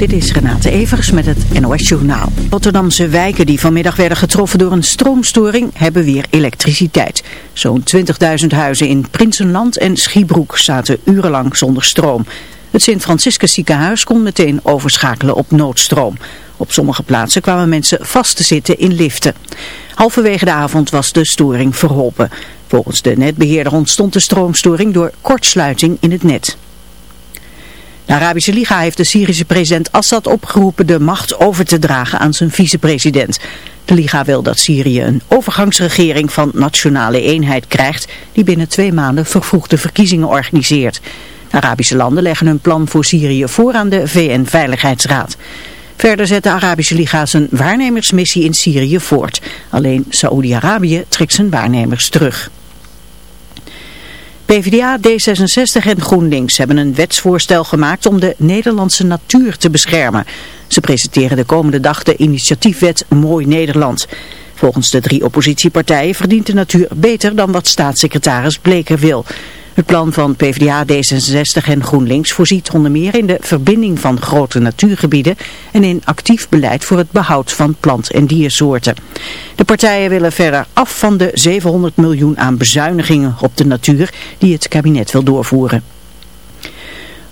Dit is Renate Evers met het NOS Journaal. Rotterdamse wijken die vanmiddag werden getroffen door een stroomstoring hebben weer elektriciteit. Zo'n 20.000 huizen in Prinsenland en Schiebroek zaten urenlang zonder stroom. Het Sint-Franciscus ziekenhuis kon meteen overschakelen op noodstroom. Op sommige plaatsen kwamen mensen vast te zitten in liften. Halverwege de avond was de storing verholpen. Volgens de netbeheerder ontstond de stroomstoring door kortsluiting in het net. De Arabische Liga heeft de Syrische president Assad opgeroepen de macht over te dragen aan zijn vicepresident. De Liga wil dat Syrië een overgangsregering van nationale eenheid krijgt die binnen twee maanden vervroegde verkiezingen organiseert. De Arabische landen leggen hun plan voor Syrië voor aan de VN-veiligheidsraad. Verder zet de Arabische Liga zijn waarnemersmissie in Syrië voort. Alleen Saoedi-Arabië trekt zijn waarnemers terug. PvdA, D66 en GroenLinks hebben een wetsvoorstel gemaakt om de Nederlandse natuur te beschermen. Ze presenteren de komende dag de initiatiefwet Mooi Nederland. Volgens de drie oppositiepartijen verdient de natuur beter dan wat staatssecretaris Bleker wil. Het plan van PvdA, D66 en GroenLinks voorziet onder meer in de verbinding van grote natuurgebieden en in actief beleid voor het behoud van plant- en diersoorten. De partijen willen verder af van de 700 miljoen aan bezuinigingen op de natuur die het kabinet wil doorvoeren.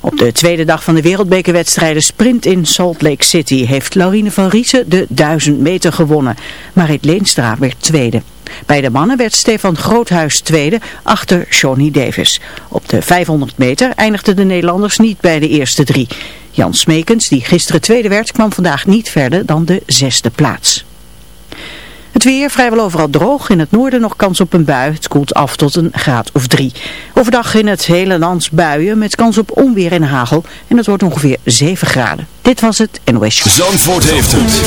Op de tweede dag van de wereldbekerwedstrijden sprint in Salt Lake City heeft Laurine van Riesen de 1000 meter gewonnen. Marit Leenstra werd tweede. Bij de mannen werd Stefan Groothuis tweede achter Johnny Davis. Op de 500 meter eindigden de Nederlanders niet bij de eerste drie. Jan Smekens, die gisteren tweede werd, kwam vandaag niet verder dan de zesde plaats. Het weer vrijwel overal droog. In het noorden nog kans op een bui. Het koelt af tot een graad of drie. Overdag in het hele land buien met kans op onweer en hagel. En het wordt ongeveer 7 graden. Dit was het NOS Show. Zandvoort heeft het.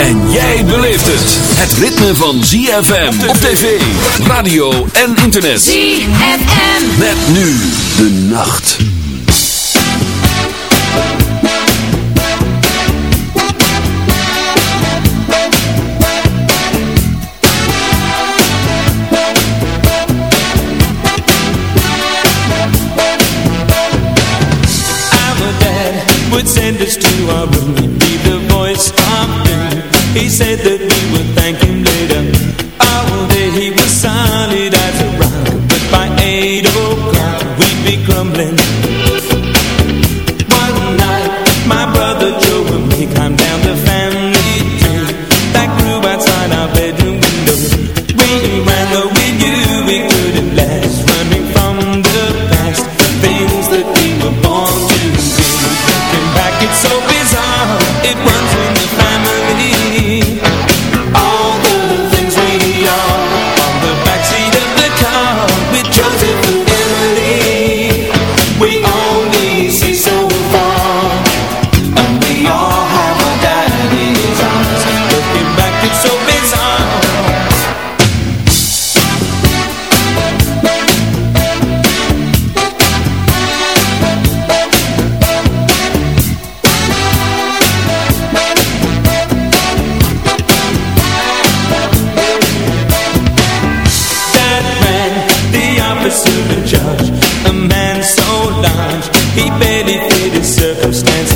En jij beleeft het. Het ritme van ZFM op tv, radio en internet. ZFM. Met nu de nacht. He said that circumstances.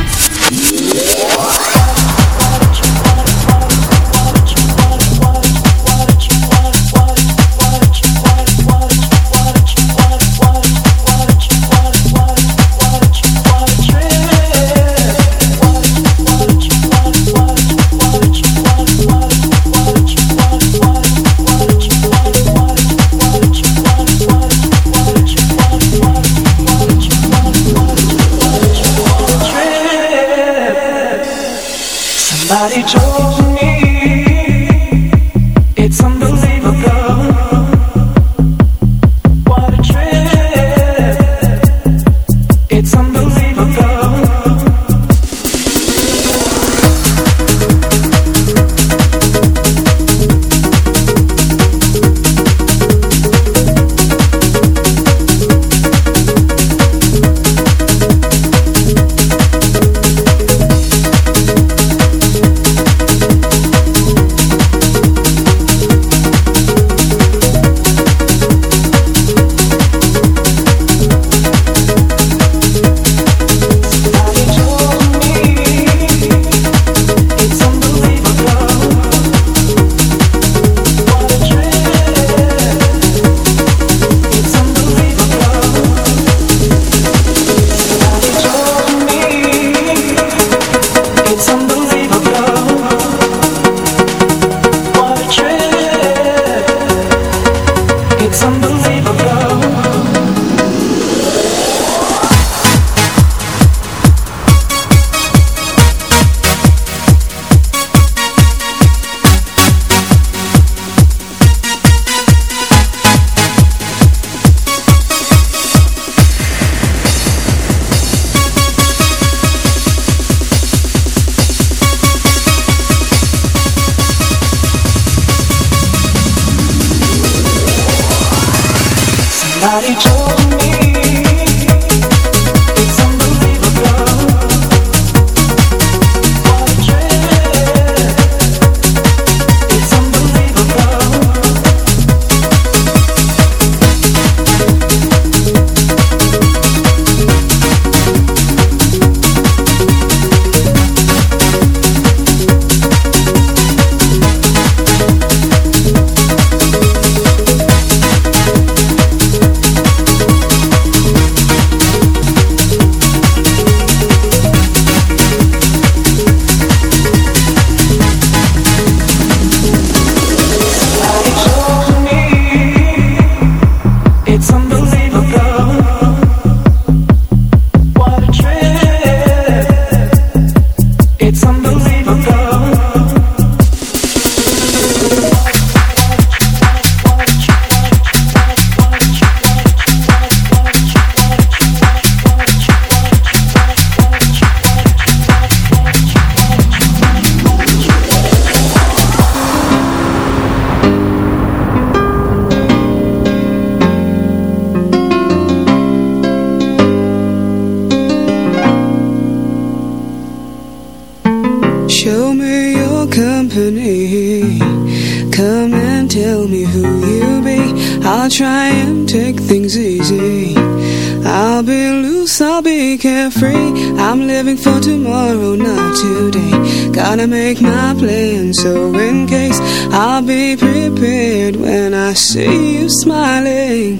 in So in case I'll be prepared When I see you smiling.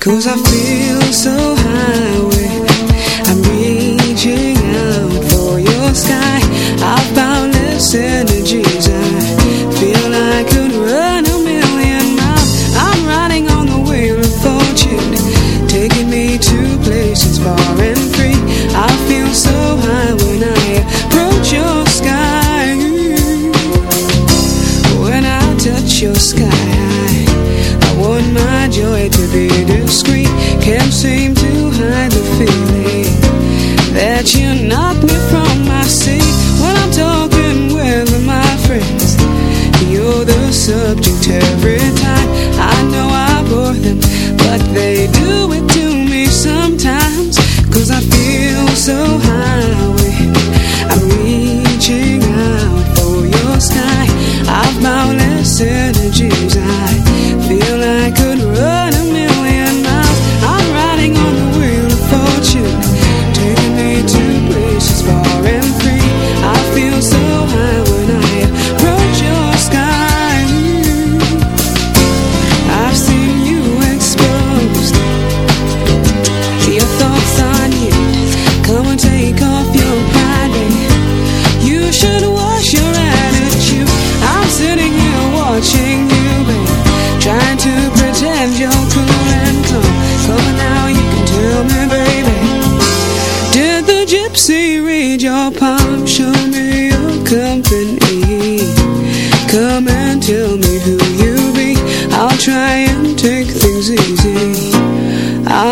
Cause I feel so high I'm reaching out for your sky. I've boundless energy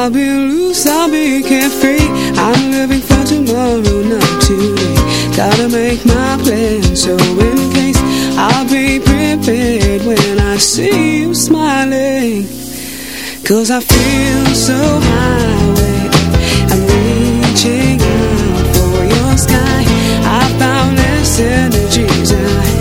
I've been loose, I've been carefree. I'm living for tomorrow, not today. Gotta make my plans so in case I'll be prepared when I see you smiling. Cause I feel so high I'm reaching out for your sky. I found this energies I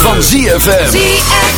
van ZFM. ZFM.